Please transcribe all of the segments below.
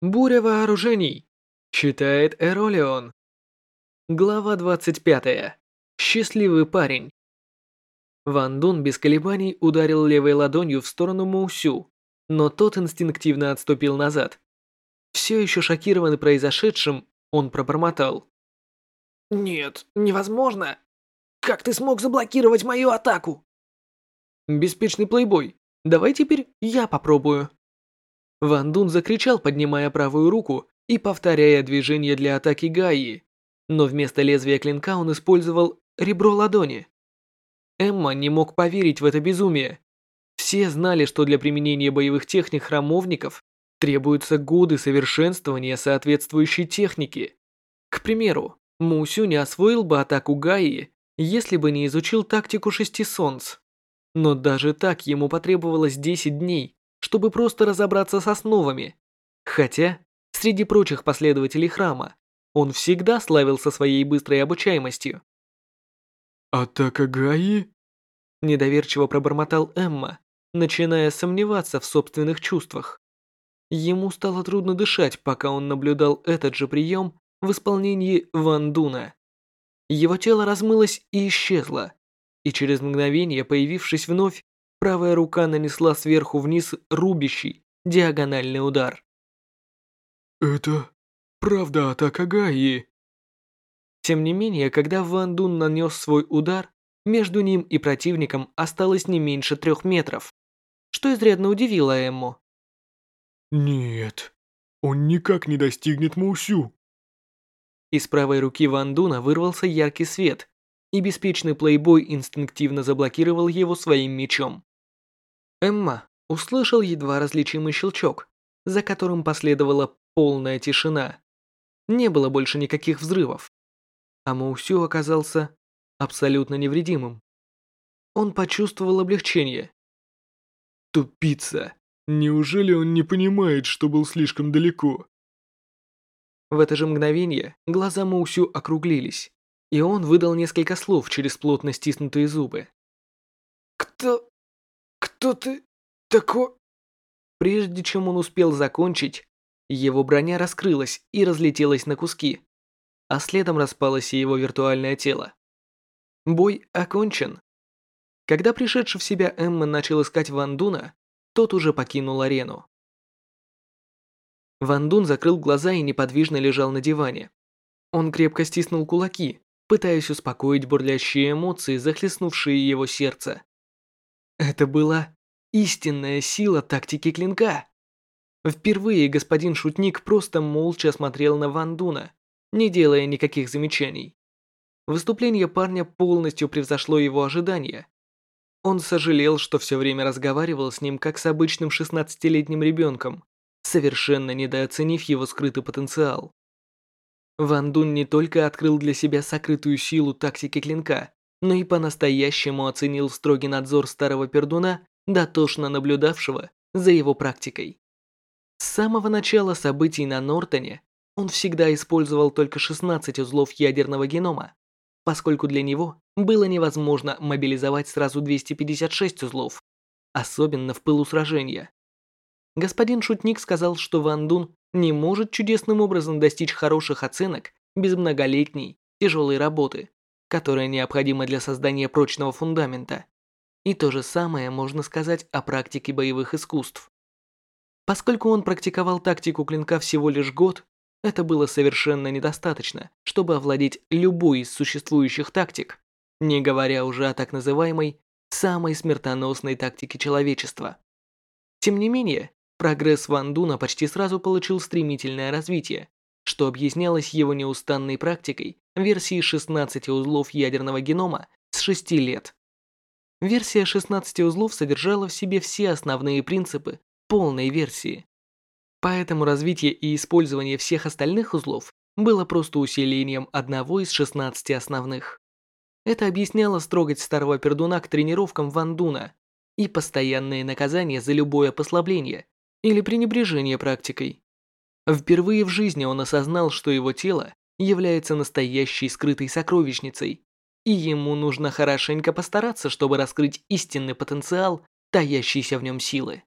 Буря вооружений. Читает Эролион. Глава 25. Счастливый парень. Ван Дун без колебаний ударил левой ладонью в сторону Моусю, но тот инстинктивно отступил назад. Все еще шокированный произошедшим, он пробормотал. «Нет, невозможно! Как ты смог заблокировать мою атаку?» «Беспечный плейбой, давай теперь я попробую». Ван Дун закричал, поднимая правую руку и повторяя движение для атаки Гаи, но вместо лезвия клинка он использовал ребро ладони. Эмма не мог поверить в это безумие. Все знали, что для применения боевых техник храмовников требуются годы совершенствования соответствующей техники. К примеру, Мусю не освоил бы атаку Гаи, если бы не изучил тактику шести солнц. Но даже так ему потребовалось 10 дней, чтобы просто разобраться с основами. Хотя, среди прочих последователей храма, он всегда славился своей быстрой обучаемостью. «Атака Гаи?» Недоверчиво пробормотал Эмма, начиная сомневаться в собственных чувствах. Ему стало трудно дышать, пока он наблюдал этот же прием в исполнении Ван Дуна. Его тело размылось и исчезло, и через мгновение, появившись вновь, правая рука нанесла сверху вниз рубящий, диагональный удар. «Это правда атака Гаи?» Тем не менее, когда Ван Дун нанес свой удар, между ним и противником осталось не меньше трех метров, что изрядно удивило Эмму. «Нет, он никак не достигнет Маусю». Из правой руки Ван Дуна вырвался яркий свет, и беспечный плейбой инстинктивно заблокировал его своим мечом. Эмма услышал едва различимый щелчок, за которым последовала полная тишина. Не было больше никаких взрывов. А Маусю оказался абсолютно невредимым. Он почувствовал облегчение. Тупица. Неужели он не понимает, что был слишком далеко? В это же мгновение глаза Маусю округлились, и он выдал несколько слов через плотно стиснутые зубы. «Кто... кто ты такой?» Прежде чем он успел закончить, его броня раскрылась и разлетелась на куски, а следом распалось и его виртуальное тело. Бой окончен. Когда пришедший в себя Эмма начал искать Ван Дуна, тот уже покинул арену. Ван Дун закрыл глаза и неподвижно лежал на диване. Он крепко стиснул кулаки, пытаясь успокоить бурлящие эмоции, захлестнувшие его сердце. Это была истинная сила тактики клинка. Впервые господин Шутник просто молча смотрел на Ван Дуна, не делая никаких замечаний. Выступление парня полностью превзошло его ожидания. Он сожалел, что все время разговаривал с ним как с обычным 16-летним ребенком, совершенно недооценив его скрытый потенциал. Ван Дун не только открыл для себя сокрытую силу тактики клинка, но и по-настоящему оценил строгий надзор старого пердуна, дотошно наблюдавшего за его практикой. С самого начала событий на Нортоне он всегда использовал только 16 узлов ядерного генома, поскольку для него было невозможно мобилизовать сразу 256 узлов, особенно в пылу сражения. Господин Шутник сказал, что Ван Дун не может чудесным образом достичь хороших оценок без многолетней, тяжелой работы, которая необходима для создания прочного фундамента. И то же самое можно сказать о практике боевых искусств. Поскольку он практиковал тактику клинка всего лишь год, это было совершенно недостаточно, чтобы овладеть любой из существующих тактик, не говоря уже о так называемой самой смертоносной тактике человечества. Тем не менее, Прогресс Ван Дуна почти сразу получил стремительное развитие, что объяснялось его неустанной практикой версии 16 узлов ядерного генома с 6 лет. Версия 16 узлов содержала в себе все основные принципы полной версии. Поэтому развитие и использование всех остальных узлов было просто усилением одного из 16 основных. Это объясняло строгость старого пердуна к тренировкам Ван Дуна и постоянные наказания за любое послабление, или пренебрежение практикой. Впервые в жизни он осознал, что его тело является настоящей скрытой сокровищницей, и ему нужно хорошенько постараться, чтобы раскрыть истинный потенциал таящейся в нем силы.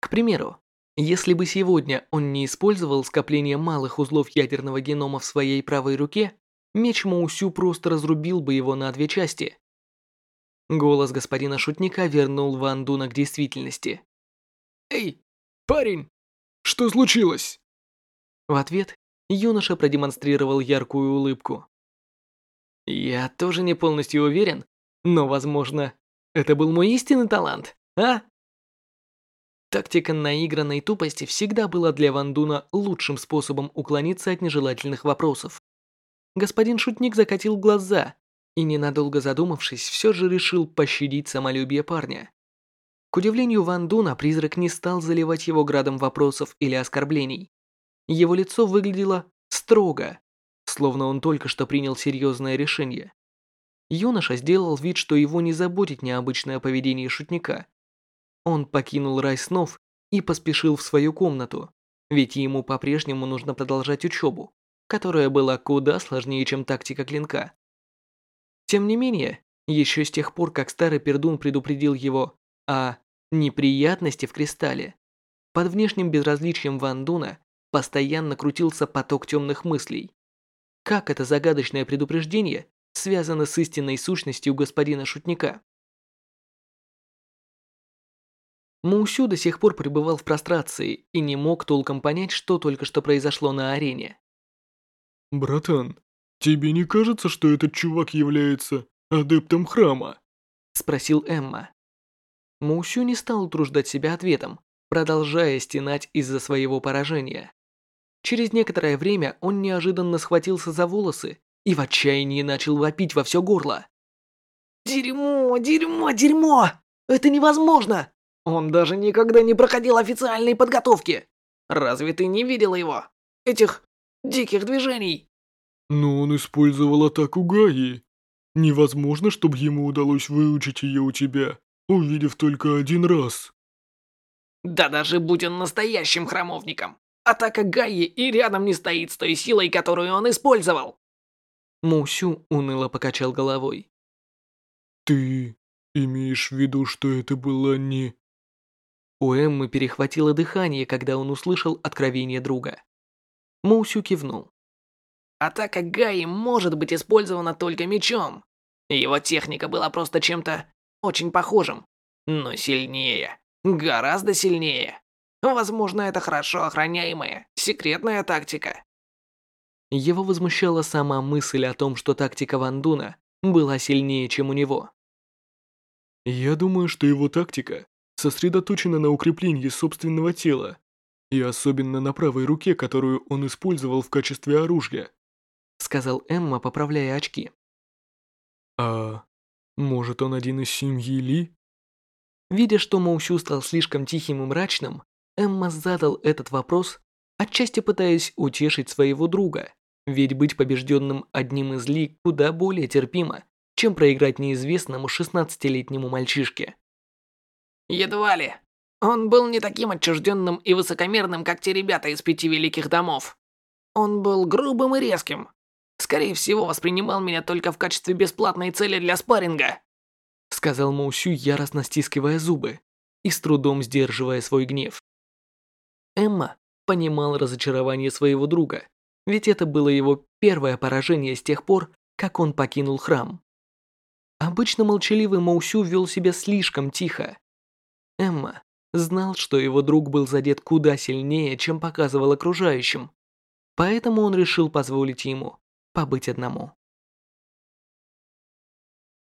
К примеру, Если бы сегодня он не использовал скопление малых узлов ядерного генома в своей правой руке, меч Маусю просто разрубил бы его на две части. Голос господина шутника вернул Ван Дуна к действительности. «Эй, парень, что случилось?» В ответ юноша продемонстрировал яркую улыбку. «Я тоже не полностью уверен, но, возможно, это был мой истинный талант, а?» Тактика наигранной тупости всегда была для Ван Дуна лучшим способом уклониться от нежелательных вопросов. Господин шутник закатил глаза и, ненадолго задумавшись, все же решил пощадить самолюбие парня. К удивлению Ван Дуна, призрак не стал заливать его градом вопросов или оскорблений. Его лицо выглядело строго, словно он только что принял серьезное решение. Юноша сделал вид, что его не заботит необычное поведение шутника. Он покинул рай снов и поспешил в свою комнату, ведь ему по-прежнему нужно продолжать учебу, которая была куда сложнее, чем тактика клинка. Тем не менее, еще с тех пор, как старый пердун предупредил его о неприятности в кристалле, под внешним безразличием Ван Дуна постоянно крутился поток темных мыслей. Как это загадочное предупреждение связано с истинной сущностью господина шутника? Мусю до сих пор пребывал в прострации и не мог толком понять, что только что произошло на арене. «Братан, тебе не кажется, что этот чувак является адептом храма?» Спросил Эмма. Мусю не стал утруждать себя ответом, продолжая стенать из-за своего поражения. Через некоторое время он неожиданно схватился за волосы и в отчаянии начал вопить во все горло. Дерьмо, дерьмо, дерьмо! Это невозможно! Он даже никогда не проходил официальной подготовки. Разве ты не видел его? Этих диких движений. Но он использовал атаку Гаи. Невозможно, чтобы ему удалось выучить ее у тебя, увидев только один раз. Да даже будь он настоящим храмовником, атака Гаи и рядом не стоит с той силой, которую он использовал. Мусю уныло покачал головой. Ты имеешь в виду, что это было не у Эммы перехватило дыхание, когда он услышал откровение друга. Моусю кивнул. Атака Гаи может быть использована только мечом. Его техника была просто чем-то очень похожим, но сильнее. Гораздо сильнее. Возможно, это хорошо охраняемая, секретная тактика. Его возмущала сама мысль о том, что тактика Вандуна была сильнее, чем у него. Я думаю, что его тактика сосредоточена на укреплении собственного тела, и особенно на правой руке, которую он использовал в качестве оружия», сказал Эмма, поправляя очки. «А может, он один из семьи Ли?» Видя, что Моусю стал слишком тихим и мрачным, Эмма задал этот вопрос, отчасти пытаясь утешить своего друга, ведь быть побежденным одним из Ли куда более терпимо, чем проиграть неизвестному 16-летнему мальчишке. Едва ли. Он был не таким отчужденным и высокомерным, как те ребята из пяти великих домов. Он был грубым и резким. Скорее всего, воспринимал меня только в качестве бесплатной цели для спарринга. Сказал Моусю, яростно стискивая зубы и с трудом сдерживая свой гнев. Эмма понимал разочарование своего друга, ведь это было его первое поражение с тех пор, как он покинул храм. Обычно молчаливый Моусю вел себя слишком тихо, Эмма знал, что его друг был задет куда сильнее, чем показывал окружающим, поэтому он решил позволить ему побыть одному.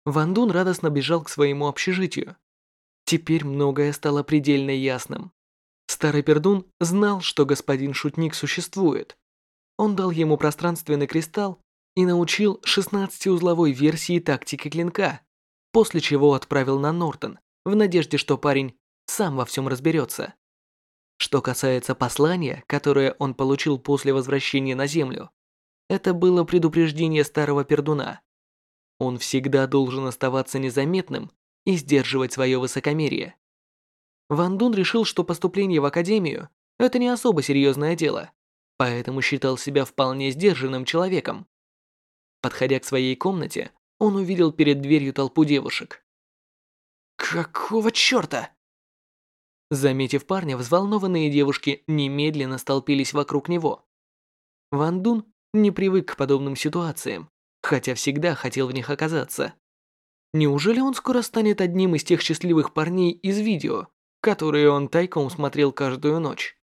Ван Дун радостно бежал к своему общежитию. Теперь многое стало предельно ясным. Старый пердун знал, что господин Шутник существует. Он дал ему пространственный кристалл и научил 16-узловой версии тактики клинка, после чего отправил на Нортон, в надежде, что парень сам во всем разберется. Что касается послания, которое он получил после возвращения на Землю, это было предупреждение старого пердуна. Он всегда должен оставаться незаметным и сдерживать свое высокомерие. Ван Дун решил, что поступление в Академию – это не особо серьезное дело, поэтому считал себя вполне сдержанным человеком. Подходя к своей комнате, он увидел перед дверью толпу девушек. «Какого чёрта?» Заметив парня, взволнованные девушки немедленно столпились вокруг него. Ван Дун не привык к подобным ситуациям, хотя всегда хотел в них оказаться. Неужели он скоро станет одним из тех счастливых парней из видео, которые он тайком смотрел каждую ночь?